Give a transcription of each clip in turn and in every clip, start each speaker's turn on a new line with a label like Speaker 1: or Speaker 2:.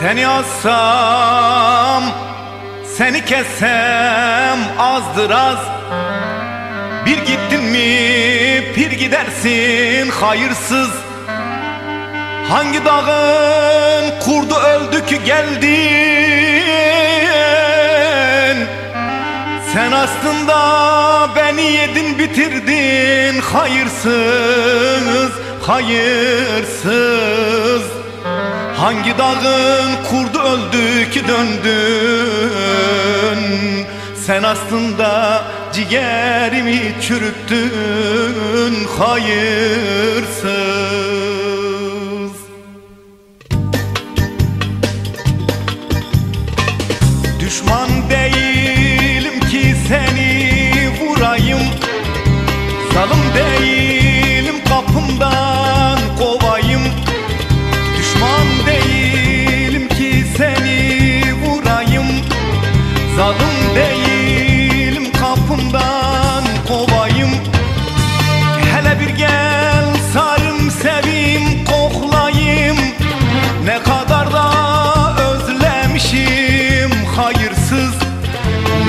Speaker 1: Seni assam Seni kessem azdır az. Bir gittin mi bir gidersin hayırsız. Hangi dağın kurdu öldü ki geldin? Sen aslında beni yedin bitirdin. Hayırsız hayırsız Hangi dağın kurdu öldü ki döndün? Sen aslında ciğerimi çürüttün hayırsız. Düşman değilim ki seni vurayım. Zalim değilim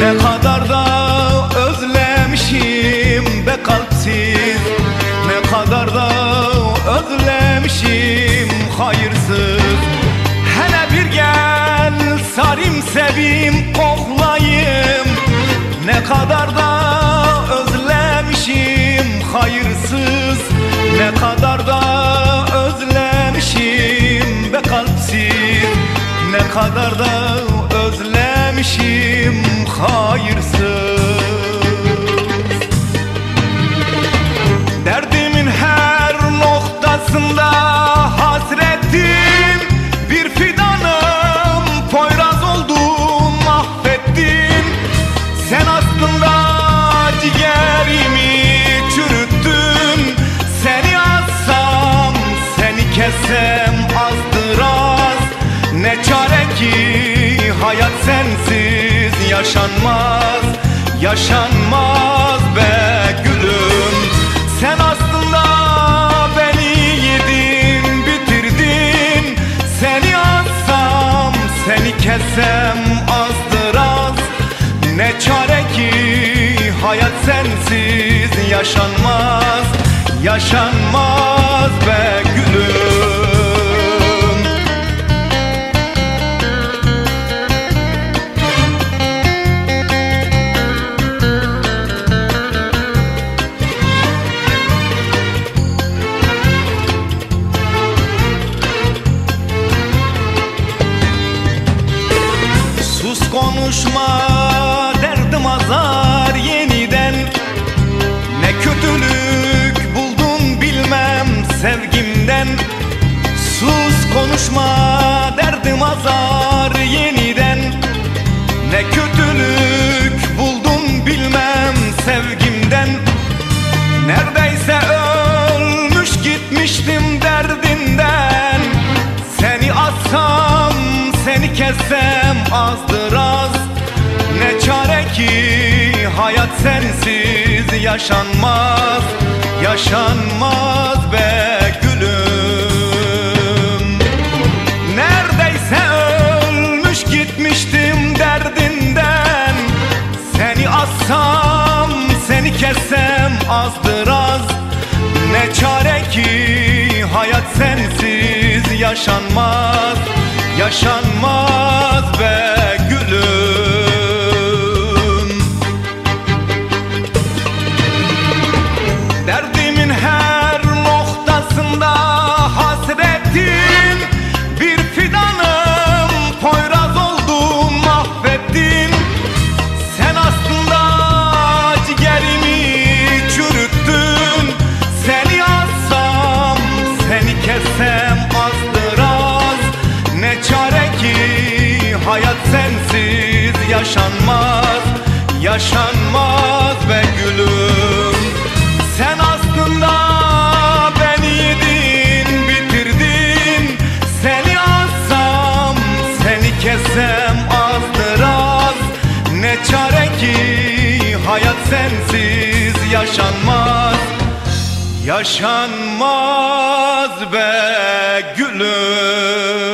Speaker 1: Ne kadar da özlemişim be kalpsiz. Ne kadar da özlemişim hayırsız. Hele bir gel sarım sevim koklayayım. Ne kadar da özlemişim hayırsız. Ne kadar da özlemişim be kalpsiz. Ne kadar da özlemişim hayırsız yaşanmaz Yaşanmaz be gülüm. Sen aslında beni yedin bitirdin. Seni assam seni kessem azdır az Ne çare ki hayat sensiz yaşanmaz Yaşanmaz be konuşma derdim azar yeniden. Ne kötülük buldun bilmem sevgimden. Sus konuşma derdim azar yeniden. Ne kötülük buldun bilmem sevgimden. Neredeyse ölmüş gitmiştim derdinden. Seni assam seni kessem az sensiz yaşanmaz Yaşanmaz be gülüm. Neredeyse ölmüş gitmiştim derdinden. Seni assam seni kessem azdır az. Ne çare ki hayat sensiz yaşanmaz Yaşanmaz be yaşanmaz Yaşanmaz be gülüm. Sen aslında beni yedin bitirdin. Seni assam seni kessem azdır az. Ne çare ki hayat sensiz yaşanmaz Yaşanmaz be gülüm